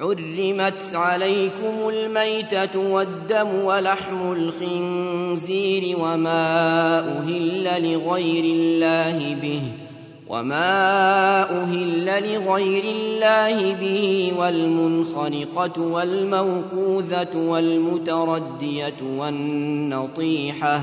حرمت عليكم الميتة والدم ولحم الخنزير وما أهل لغير الله به وما أهل لغير الله به والمنخنقة والموقوذة والمتردية والنطيحة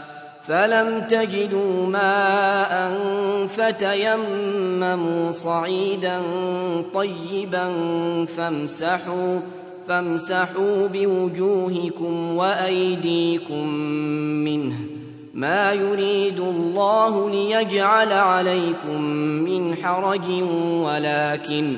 فلم تجدوا ماء فتيمموا صعيدا طيبا فامسحوا فامسحوا بوجوهكم وايديكم منه ما يريد الله ليجعل عليكم من حرج ولكن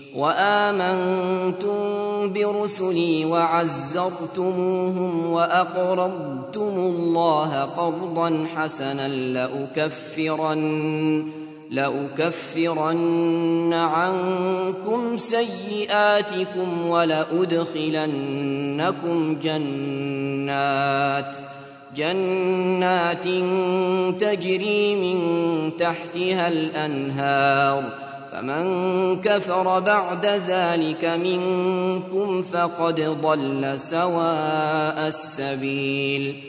وآمنتم برسلي وعزرتموهم وأقرضتم الله قرضا حسنا لأكفرن لأكفرن عنكم سيئاتكم ولأدخلنكم جنات جنات تجري من تحتها الأنهار فمن كفر بعد ذلك منكم فقد ضل سواء السبيل.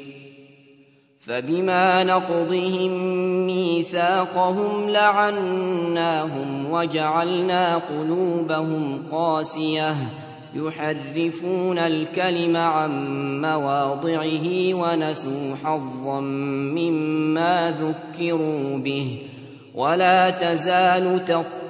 فبما نقضهم ميثاقهم لعناهم وجعلنا قلوبهم قاسية. يحرفون الكلم عن مواضعه ونسوا حظا مما ذكروا به. ولا تزال تطلع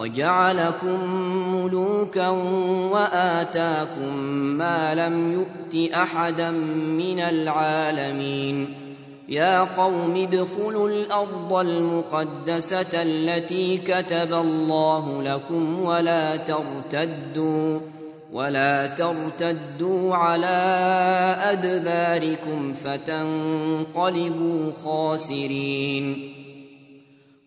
وجعلكم ملوكا وآتاكم ما لم يؤت أحدا من العالمين. يا قوم ادخلوا الأرض المقدسة التي كتب الله لكم ولا ترتدوا ولا ترتدوا على أدباركم فتنقلبوا خاسرين.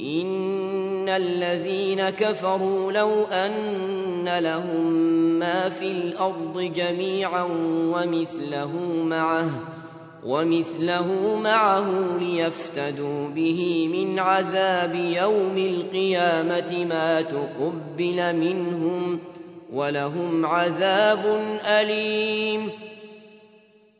إن الذين كفروا لو أن لهم ما في الأرض جميعا ومثله معه ومثله معه ليفتدوا به من عذاب يوم القيامة ما تقبل منهم ولهم عذاب أليم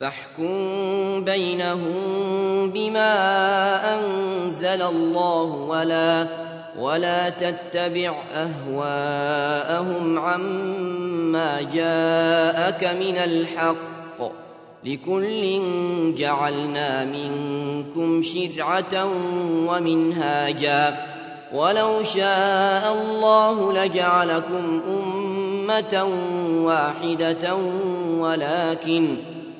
فاحكم بينهم بما أنزل الله ولا ولا تتبع أهواءهم عما جاءك من الحق لكل جعلنا منكم شرعة ومنهاجا. ولو شاء الله لجعلكم أمة واحدة ولكن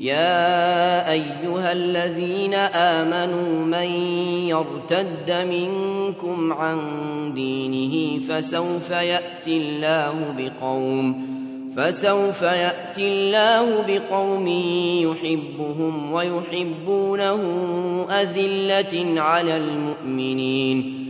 يا أيها الذين آمنوا من يرتد منكم عن دينه فسوف يأتي الله بقوم فسوف يأتي الله بقوم يحبهم ويحبونه أذلة على المؤمنين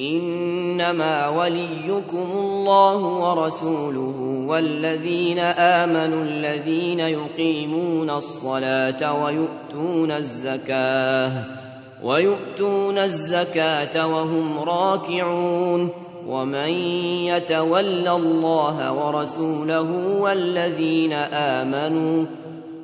إنما وليكم الله ورسوله والذين آمنوا الذين يقيمون الصلاة ويؤتون الزكاة ويؤتون الزكاة وهم راكعون ومن يتول الله ورسوله والذين آمنوا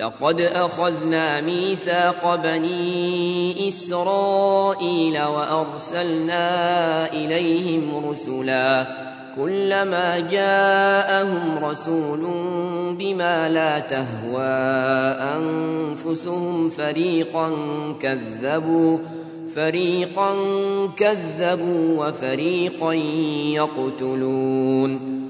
لقد أخذنا ميثاق بني إسرائيل وأرسلنا إليهم رسلا كلما جاءهم رسول بما لا تهوى أنفسهم فريقا كذبوا فريقا كذبوا وفريقا يقتلون.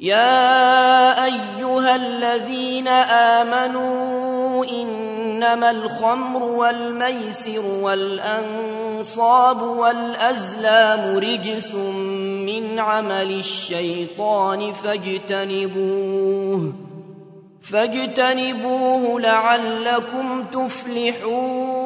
يا أيها الذين آمنوا إنما الخمر والميسر والأنصاب والأزلام رجس من عمل الشيطان فاجتنبوه فاجتنبوه لعلكم تفلحون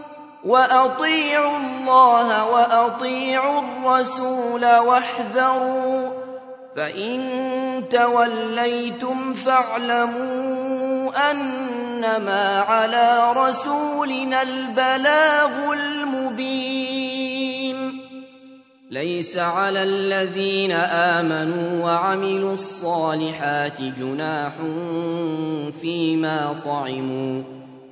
وأطيعوا الله وأطيعوا الرسول واحذروا فإن توليتم فاعلموا أنما على رسولنا البلاغ المبين. ليس على الذين آمنوا وعملوا الصالحات جناح فيما طعموا.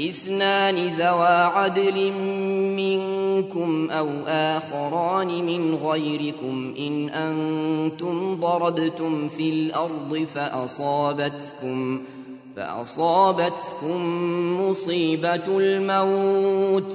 إثنان ذوى عدل منكم أو آخران من غيركم إن أنتم ضربتم في الأرض فأصابتكم فأصابتكم مصيبة الموت